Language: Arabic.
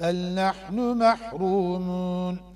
بل نحن محرومون